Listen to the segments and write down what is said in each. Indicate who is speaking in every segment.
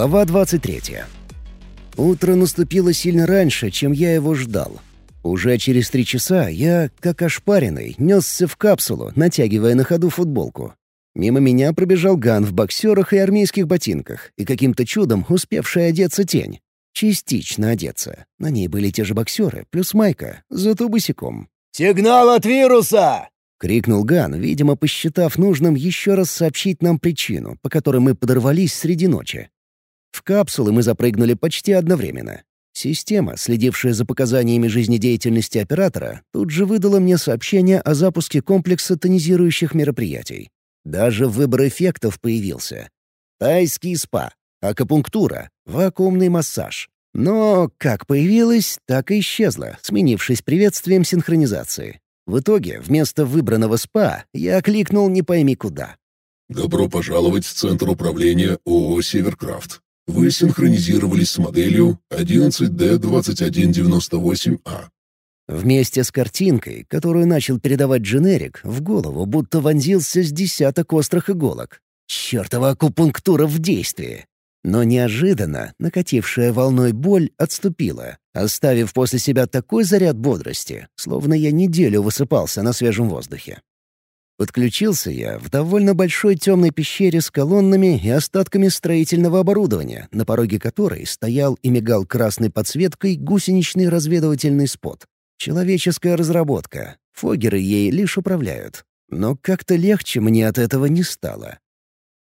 Speaker 1: Глава 23. Утро наступило сильно раньше, чем я его ждал. Уже через три часа я, как ошпаренный, несся в капсулу, натягивая на ходу футболку. Мимо меня пробежал Ган в боксерах и армейских ботинках, и каким-то чудом успевшая одеться тень. Частично одеться. На ней были те же боксеры, плюс майка, зато босиком.
Speaker 2: «Сигнал от вируса!»
Speaker 1: — крикнул Ган, видимо, посчитав нужным еще раз сообщить нам причину, по которой мы подорвались среди ночи. В капсулы мы запрыгнули почти одновременно. Система, следившая за показаниями жизнедеятельности оператора, тут же выдала мне сообщение о запуске комплекса тонизирующих мероприятий. Даже выбор эффектов появился. Тайский спа, акупунктура, вакуумный массаж. Но как появилось, так и исчезло, сменившись приветствием синхронизации. В итоге, вместо выбранного спа, я кликнул не пойми куда.
Speaker 3: «Добро пожаловать в Центр управления ООО «Северкрафт». Вы синхронизировались с моделью 11D2198A.
Speaker 1: Вместе с картинкой, которую начал передавать дженерик, в голову будто вонзился с десяток острых иголок. Чёртова акупунктура в действии! Но неожиданно накатившая волной боль отступила, оставив после себя такой заряд бодрости, словно я неделю высыпался на свежем воздухе. Подключился я в довольно большой темной пещере с колоннами и остатками строительного оборудования, на пороге которой стоял и мигал красной подсветкой гусеничный разведывательный спот. Человеческая разработка. Фогеры ей лишь управляют. Но как-то легче мне от этого не стало.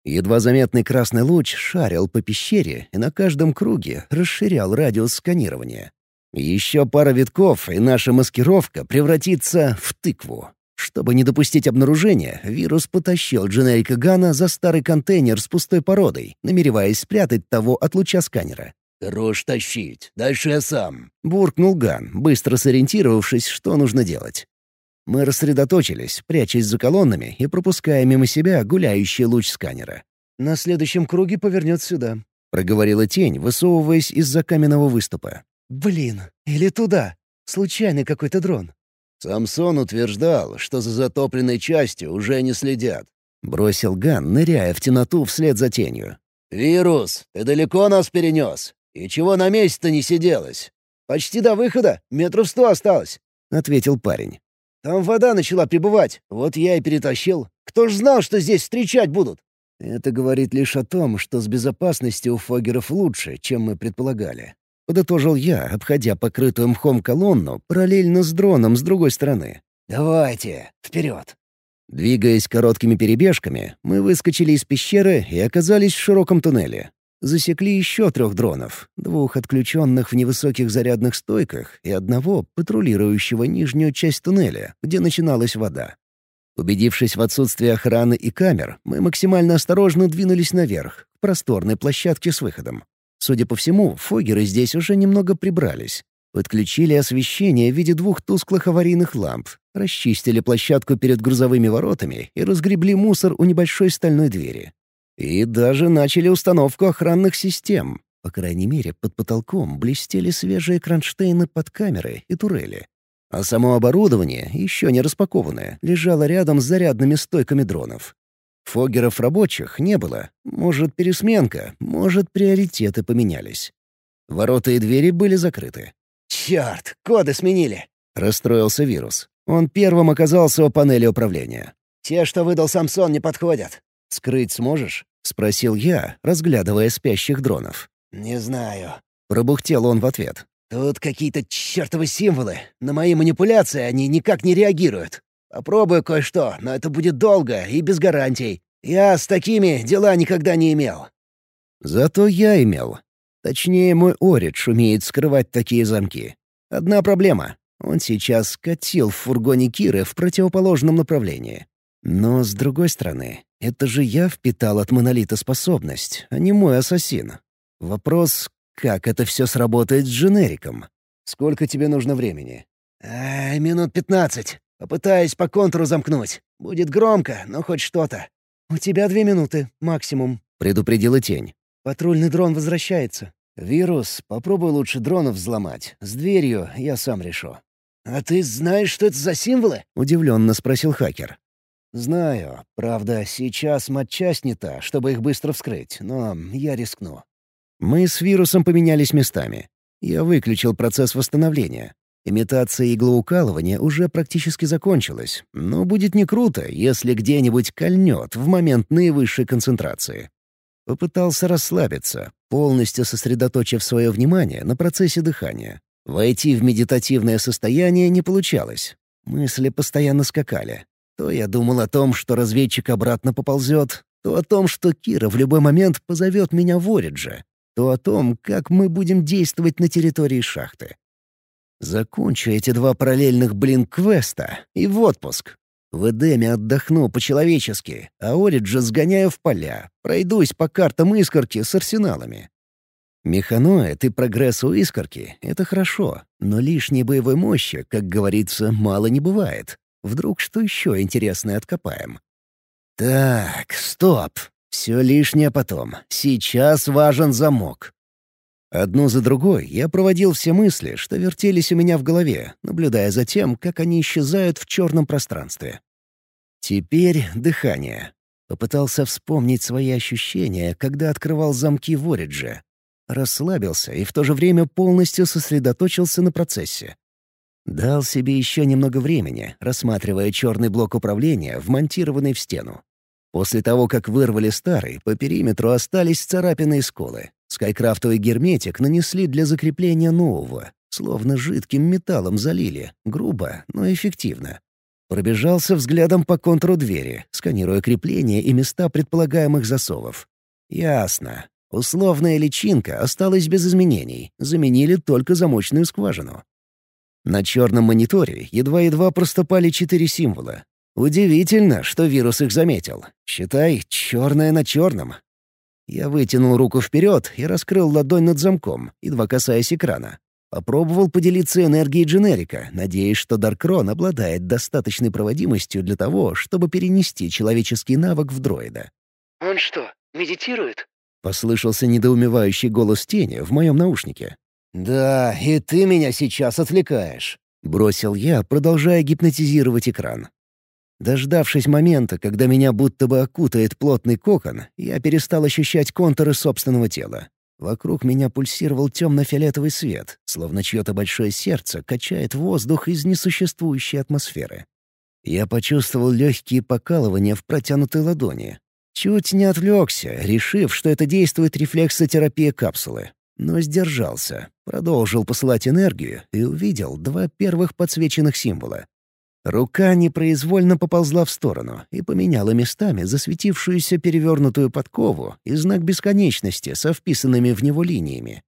Speaker 1: Едва заметный красный луч шарил по пещере и на каждом круге расширял радиус сканирования. Еще пара витков, и наша маскировка превратится в тыкву. Чтобы не допустить обнаружения, вирус потащил Дженерика Гана за старый контейнер с пустой породой, намереваясь спрятать того от луча сканера.
Speaker 2: «Хорош тащить, дальше я сам», —
Speaker 1: буркнул Ган, быстро сориентировавшись, что нужно делать. Мы рассредоточились, прячась за колоннами и пропуская мимо себя гуляющий луч сканера. «На следующем круге повернет сюда», — проговорила тень, высовываясь из-за каменного выступа. «Блин, или туда. Случайный какой-то дрон».
Speaker 2: Самсон утверждал, что за затопленной частью уже не следят.
Speaker 1: Бросил Ган, ныряя в темноту вслед за тенью.
Speaker 2: «Вирус, ты далеко нас перенес? И чего на месте-то не сиделось? Почти до выхода, метров сто осталось», — ответил парень. «Там вода начала прибывать, вот я и перетащил. Кто ж знал, что здесь встречать будут?»
Speaker 1: Это говорит лишь о том, что с безопасностью у фогеров лучше, чем мы предполагали. Подытожил я, обходя покрытую мхом колонну параллельно с дроном с другой стороны.
Speaker 2: «Давайте, вперед!»
Speaker 1: Двигаясь короткими перебежками, мы выскочили из пещеры и оказались в широком туннеле. Засекли еще трех дронов, двух отключенных в невысоких зарядных стойках и одного, патрулирующего нижнюю часть туннеля, где начиналась вода. Убедившись в отсутствии охраны и камер, мы максимально осторожно двинулись наверх, к просторной площадке с выходом. Судя по всему, фогеры здесь уже немного прибрались. Подключили освещение в виде двух тусклых аварийных ламп, расчистили площадку перед грузовыми воротами и разгребли мусор у небольшой стальной двери. И даже начали установку охранных систем. По крайней мере, под потолком блестели свежие кронштейны под камеры и турели. А само оборудование, еще не распакованное, лежало рядом с зарядными стойками дронов. Фогеров рабочих не было. Может, пересменка, может, приоритеты поменялись. Ворота и двери были закрыты.
Speaker 2: «Черт, коды сменили!»
Speaker 1: — расстроился вирус. Он первым оказался у панели управления.
Speaker 2: «Те, что выдал Самсон, не подходят.
Speaker 1: «Скрыть сможешь?» — спросил я, разглядывая спящих дронов.
Speaker 2: «Не знаю».
Speaker 1: Пробухтел он в ответ.
Speaker 2: «Тут какие-то чертовы символы. На мои манипуляции они никак не реагируют. Попробую кое-что, но это будет долго и без гарантий. Я с такими дела никогда не имел».
Speaker 1: «Зато я имел. Точнее, мой Оридж умеет скрывать такие замки. Одна проблема. Он сейчас катил в фургоне Киры в противоположном направлении. Но, с другой стороны, это же я впитал от монолита способность, а не мой ассасин. Вопрос, как это все сработает с дженериком? Сколько тебе нужно времени?
Speaker 2: А, минут пятнадцать. Попытаюсь по контуру замкнуть. Будет громко, но хоть что-то. «У тебя две минуты, максимум», —
Speaker 1: предупредила тень.
Speaker 2: «Патрульный дрон возвращается».
Speaker 1: «Вирус, попробуй лучше дронов взломать. С дверью я сам решу».
Speaker 2: «А ты знаешь, что это за символы?»
Speaker 1: — удивленно спросил хакер. «Знаю. Правда, сейчас матчасть не та, чтобы их быстро вскрыть, но я рискну». Мы с вирусом поменялись местами. Я выключил процесс восстановления. Имитация иглоукалывания уже практически закончилась, но будет не круто, если где-нибудь кольнет в момент наивысшей концентрации. Попытался расслабиться, полностью сосредоточив свое внимание на процессе дыхания. Войти в медитативное состояние не получалось. Мысли постоянно скакали. То я думал о том, что разведчик обратно поползет, то о том, что Кира в любой момент позовет меня в Оридже, то о том, как мы будем действовать на территории шахты. Закончу эти два параллельных, блин, квеста и в отпуск. В Эдеме отдохну по-человечески, а Ориджа сгоняю в поля, пройдусь по картам Искорки с арсеналами. Механоид и прогресс у Искорки — это хорошо, но лишней боевой мощи, как говорится, мало не бывает. Вдруг что еще интересное откопаем? Так, стоп. Все лишнее потом. Сейчас важен замок. Одну за другой я проводил все мысли, что вертелись у меня в голове, наблюдая за тем, как они исчезают в черном пространстве. Теперь дыхание. Попытался вспомнить свои ощущения, когда открывал замки в Оридже. Расслабился и в то же время полностью сосредоточился на процессе. Дал себе еще немного времени, рассматривая черный блок управления, вмонтированный в стену. После того, как вырвали старый, по периметру остались царапины и сколы. Скайкрафтовый герметик нанесли для закрепления нового, словно жидким металлом залили, грубо, но эффективно. Пробежался взглядом по контуру двери, сканируя крепления и места предполагаемых засовов. Ясно. Условная личинка осталась без изменений, заменили только замочную скважину. На черном мониторе едва-едва проступали четыре символа, Удивительно, что вирус их заметил. Считай, черное на черном. Я вытянул руку вперед и раскрыл ладонь над замком, едва касаясь экрана. Попробовал поделиться энергией дженерика, надеясь, что Даркрон обладает достаточной проводимостью для того, чтобы перенести человеческий навык в дроида.
Speaker 2: «Он что, медитирует?»
Speaker 1: — послышался недоумевающий голос тени в моем наушнике.
Speaker 2: «Да, и ты меня сейчас отвлекаешь», —
Speaker 1: бросил я, продолжая гипнотизировать экран. Дождавшись момента, когда меня будто бы окутает плотный кокон, я перестал ощущать контуры собственного тела. Вокруг меня пульсировал темно-фиолетовый свет, словно чье-то большое сердце качает воздух из несуществующей атмосферы. Я почувствовал легкие покалывания в протянутой ладони. Чуть не отвлекся, решив, что это действует рефлексотерапия капсулы. Но сдержался, продолжил посылать энергию и увидел два первых подсвеченных символа Рука непроизвольно поползла в сторону и поменяла местами засветившуюся перевернутую подкову и знак бесконечности со вписанными в него линиями.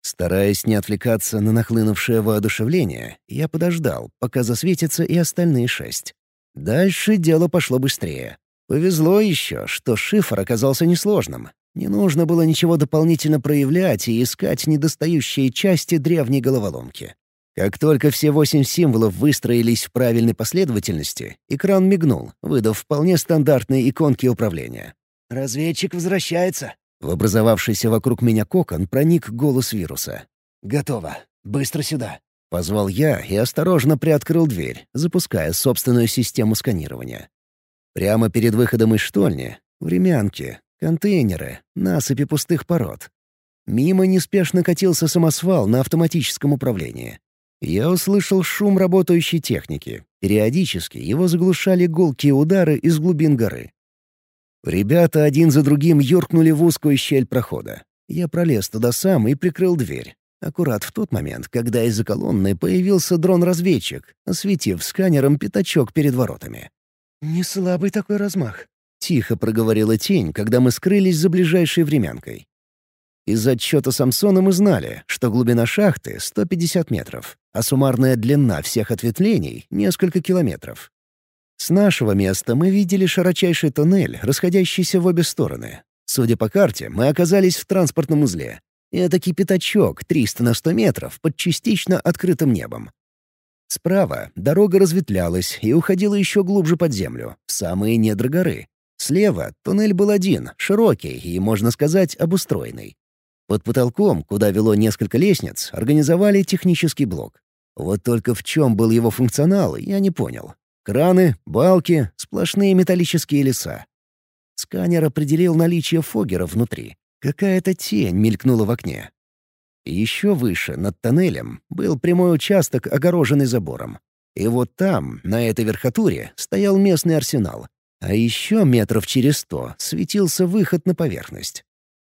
Speaker 1: Стараясь не отвлекаться на нахлынувшее воодушевление, я подождал, пока засветятся и остальные шесть. Дальше дело пошло быстрее. Повезло еще, что шифр оказался несложным. Не нужно было ничего дополнительно проявлять и искать недостающие части древней головоломки. Как только все восемь символов выстроились в правильной последовательности, экран мигнул, выдав вполне стандартные иконки управления.
Speaker 2: «Разведчик возвращается!»
Speaker 1: В образовавшийся вокруг меня кокон проник голос вируса.
Speaker 2: «Готово. Быстро сюда!»
Speaker 1: Позвал я и осторожно приоткрыл дверь, запуская собственную систему сканирования. Прямо перед выходом из штольни — времянки, контейнеры, насыпи пустых пород. Мимо неспешно катился самосвал на автоматическом управлении. Я услышал шум работающей техники. Периодически его заглушали гулкие удары из глубин горы. Ребята один за другим юркнули в узкую щель прохода. Я пролез туда сам и прикрыл дверь. Аккурат в тот момент, когда из-за колонны появился дрон-разведчик, осветив сканером пятачок перед воротами.
Speaker 2: «Не слабый такой размах», —
Speaker 1: тихо проговорила тень, когда мы скрылись за ближайшей времянкой. Из отчета Самсона мы знали, что глубина шахты — 150 метров, а суммарная длина всех ответвлений — несколько километров. С нашего места мы видели широчайший туннель, расходящийся в обе стороны. Судя по карте, мы оказались в транспортном узле. Это кипятачок 300 на 100 метров под частично открытым небом. Справа дорога разветвлялась и уходила еще глубже под землю, в самые недра горы. Слева туннель был один, широкий и, можно сказать, обустроенный. Под потолком, куда вело несколько лестниц, организовали технический блок. Вот только в чем был его функционал, я не понял. Краны, балки, сплошные металлические леса. Сканер определил наличие фоггера внутри. Какая-то тень мелькнула в окне. Еще выше, над тоннелем, был прямой участок, огороженный забором. И вот там, на этой верхотуре, стоял местный арсенал. А еще метров через сто светился выход на поверхность.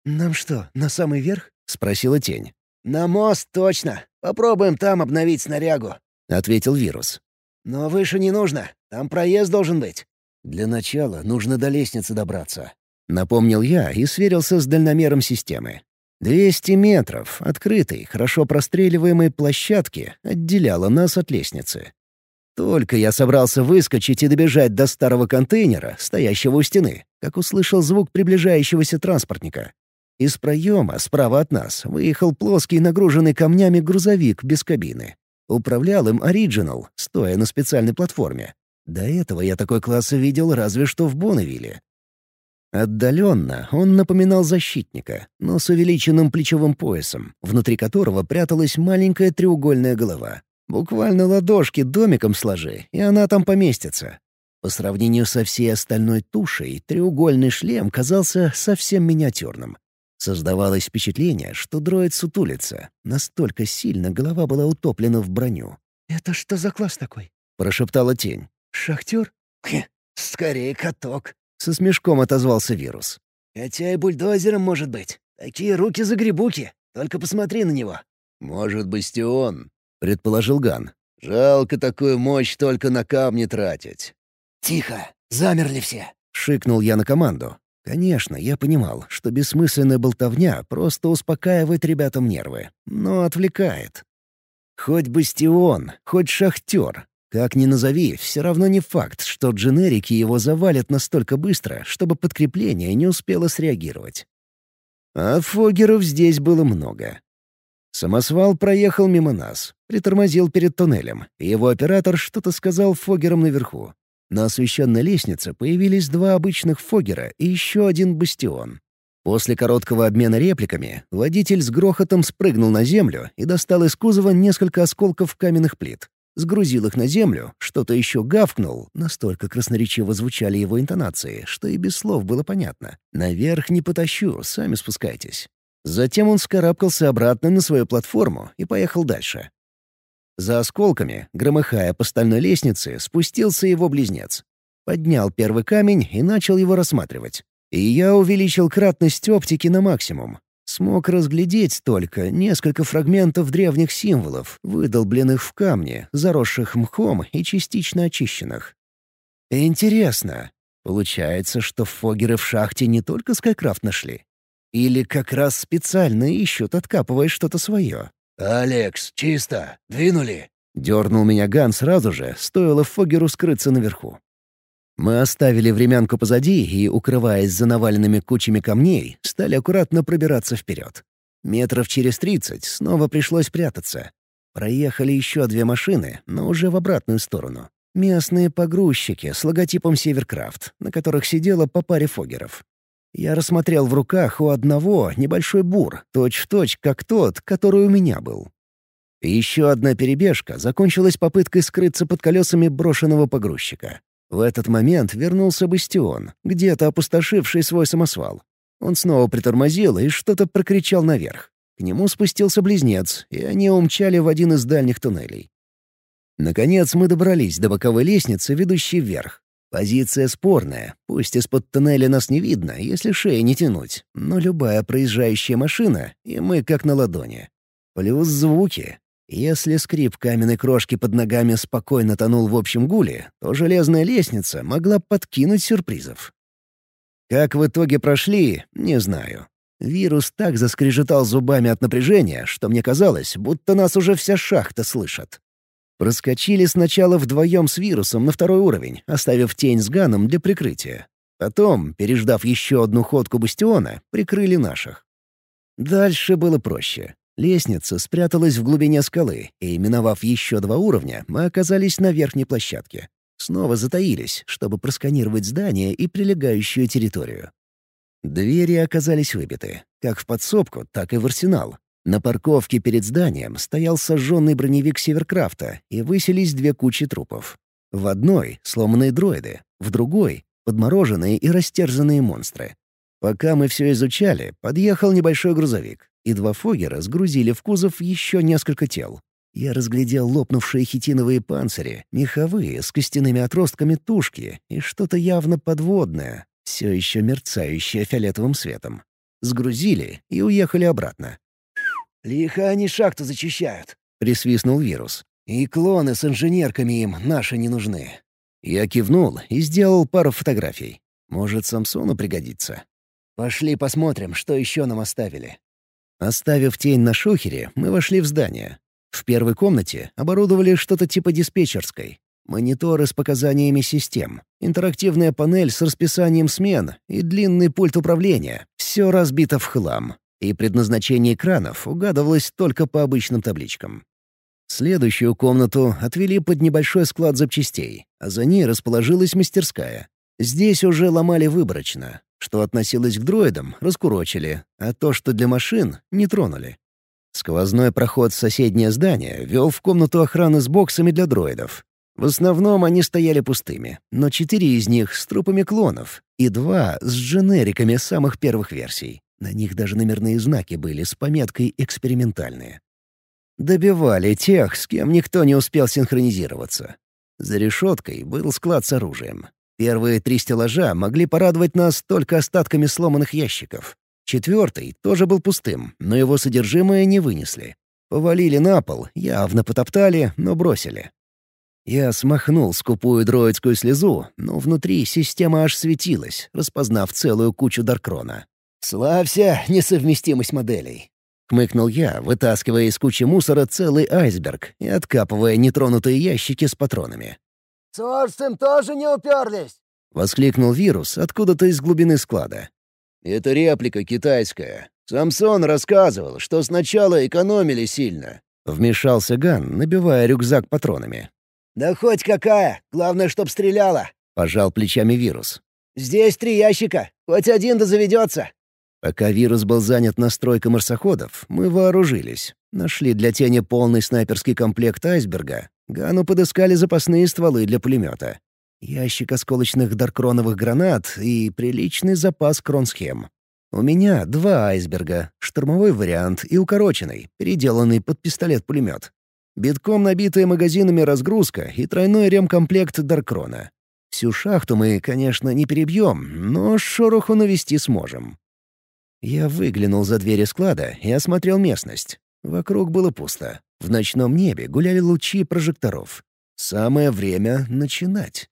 Speaker 2: «Нам что, на самый верх?»
Speaker 1: — спросила тень.
Speaker 2: «На мост, точно. Попробуем там обновить снарягу», —
Speaker 1: ответил вирус.
Speaker 2: «Но выше не нужно. Там проезд должен быть».
Speaker 1: «Для начала нужно до лестницы добраться», — напомнил я и сверился с дальномером системы. Двести метров открытой, хорошо простреливаемой площадки отделяло нас от лестницы. Только я собрался выскочить и добежать до старого контейнера, стоящего у стены, как услышал звук приближающегося транспортника. Из проема, справа от нас, выехал плоский нагруженный камнями грузовик без кабины. Управлял им Original, стоя на специальной платформе. До этого я такой класс видел разве что в Бонневилле. Отдаленно он напоминал защитника, но с увеличенным плечевым поясом, внутри которого пряталась маленькая треугольная голова. Буквально ладошки домиком сложи, и она там поместится. По сравнению со всей остальной тушей, треугольный шлем казался совсем миниатюрным. Создавалось впечатление, что дроид сутулится. Настолько сильно голова была утоплена в броню.
Speaker 2: «Это что за класс такой?»
Speaker 1: — прошептала тень.
Speaker 2: «Шахтер?» Хе, «Скорее каток», —
Speaker 1: со смешком отозвался вирус.
Speaker 2: «Хотя и бульдозером может быть. Такие руки-загребуки. Только посмотри на него».
Speaker 1: «Может, бастион?» — предположил Ган. «Жалко такую мощь только на камни тратить».
Speaker 2: «Тихо! Замерли все!»
Speaker 1: — шикнул я на команду. Конечно, я понимал, что бессмысленная болтовня просто успокаивает ребятам нервы, но отвлекает. Хоть бастион, хоть шахтер, как ни назови, все равно не факт, что дженерики его завалят настолько быстро, чтобы подкрепление не успело среагировать. А фогеров здесь было много. Самосвал проехал мимо нас, притормозил перед туннелем, и его оператор что-то сказал фогерам наверху. На освещенной лестнице появились два обычных фогера и еще один бастион. После короткого обмена репликами водитель с грохотом спрыгнул на землю и достал из кузова несколько осколков каменных плит. Сгрузил их на землю, что-то еще гавкнул, настолько красноречиво звучали его интонации, что и без слов было понятно. «Наверх не потащу, сами спускайтесь». Затем он скарабкался обратно на свою платформу и поехал дальше. За осколками, громыхая по стальной лестнице, спустился его близнец. Поднял первый камень и начал его рассматривать. И я увеличил кратность оптики на максимум. Смог разглядеть только несколько фрагментов древних символов, выдолбленных в камне, заросших мхом и частично очищенных. Интересно, получается, что фогеры в шахте не только Скайкрафт нашли? Или как раз специально ищут, откапывая что-то свое?
Speaker 2: «Алекс, чисто! Двинули!»
Speaker 1: — дернул меня Ган сразу же, стоило Фогеру скрыться наверху. Мы оставили времянку позади и, укрываясь за наваленными кучами камней, стали аккуратно пробираться вперед. Метров через тридцать снова пришлось прятаться. Проехали еще две машины, но уже в обратную сторону. Местные погрузчики с логотипом «Северкрафт», на которых сидело по паре фогеров. Я рассмотрел в руках у одного небольшой бур, точь-в-точь, точь, как тот, который у меня был. еще одна перебежка закончилась попыткой скрыться под колесами брошенного погрузчика. В этот момент вернулся Бастион, где-то опустошивший свой самосвал. Он снова притормозил и что-то прокричал наверх. К нему спустился близнец, и они умчали в один из дальних туннелей. Наконец мы добрались до боковой лестницы, ведущей вверх. Позиция спорная, пусть из-под тоннеля нас не видно, если шеи не тянуть, но любая проезжающая машина, и мы как на ладони. Плюс звуки. Если скрип каменной крошки под ногами спокойно тонул в общем гуле, то железная лестница могла подкинуть сюрпризов. Как в итоге прошли, не знаю. Вирус так заскрежетал зубами от напряжения, что мне казалось, будто нас уже вся шахта слышит. Проскочили сначала вдвоем с вирусом на второй уровень, оставив тень с Ганом для прикрытия. Потом, переждав еще одну ходку бастиона, прикрыли наших. Дальше было проще. Лестница спряталась в глубине скалы, и, миновав еще два уровня, мы оказались на верхней площадке. Снова затаились, чтобы просканировать здание и прилегающую территорию. Двери оказались выбиты, как в подсобку, так и в арсенал, на парковке перед зданием стоял сожженный броневик Северкрафта и выселись две кучи трупов. В одной — сломанные дроиды, в другой — подмороженные и растерзанные монстры. Пока мы все изучали, подъехал небольшой грузовик, и два фогера сгрузили в кузов еще несколько тел. Я разглядел лопнувшие хитиновые панцири, меховые с костяными отростками тушки и что-то явно подводное, все еще мерцающее фиолетовым светом. Сгрузили и уехали обратно.
Speaker 2: «Лихо они шахту зачищают», —
Speaker 1: присвистнул вирус.
Speaker 2: «И клоны с инженерками им наши не нужны».
Speaker 1: Я кивнул и сделал пару фотографий. Может, Самсону пригодится.
Speaker 2: «Пошли посмотрим, что еще нам оставили».
Speaker 1: Оставив тень на шухере, мы вошли в здание. В первой комнате оборудовали что-то типа диспетчерской. Мониторы с показаниями систем, интерактивная панель с расписанием смен и длинный пульт управления — все разбито в хлам. И предназначение экранов угадывалось только по обычным табличкам. Следующую комнату отвели под небольшой склад запчастей, а за ней расположилась мастерская. Здесь уже ломали выборочно. Что относилось к дроидам, раскурочили, а то, что для машин, не тронули. Сквозной проход в соседнее здание вел в комнату охраны с боксами для дроидов. В основном они стояли пустыми, но четыре из них с трупами клонов и два с дженериками самых первых версий. На них даже номерные знаки были с пометкой «экспериментальные». Добивали тех, с кем никто не успел синхронизироваться. За решеткой был склад с оружием. Первые три стеллажа могли порадовать нас только остатками сломанных ящиков. Четвертый тоже был пустым, но его содержимое не вынесли. Повалили на пол, явно потоптали, но бросили. Я смахнул скупую дроидскую слезу, но внутри система аж светилась, распознав целую кучу Даркрона.
Speaker 2: «Славься, несовместимость моделей!»
Speaker 1: Хмыкнул я, вытаскивая из кучи мусора целый айсберг и откапывая нетронутые ящики с патронами.
Speaker 2: «С Орсом тоже не уперлись!»
Speaker 1: — воскликнул вирус откуда-то из глубины склада.
Speaker 2: «Это реплика китайская. Самсон рассказывал, что сначала экономили сильно».
Speaker 1: Вмешался Ган, набивая рюкзак патронами.
Speaker 2: «Да хоть какая, главное, чтоб стреляла!»
Speaker 1: — пожал плечами вирус.
Speaker 2: «Здесь три ящика, хоть один да заведется!»
Speaker 1: Пока вирус был занят настройкой марсоходов, мы вооружились. Нашли для тени полный снайперский комплект айсберга. Гану подыскали запасные стволы для пулемета. Ящик осколочных даркроновых гранат и приличный запас кронсхем. У меня два айсберга, штурмовой вариант и укороченный, переделанный под пистолет-пулемет. Битком набитая магазинами разгрузка и тройной ремкомплект Даркрона. Всю шахту мы, конечно, не перебьем, но шороху навести сможем. Я выглянул за двери склада и осмотрел местность. Вокруг было пусто. В ночном небе гуляли лучи прожекторов. Самое время начинать.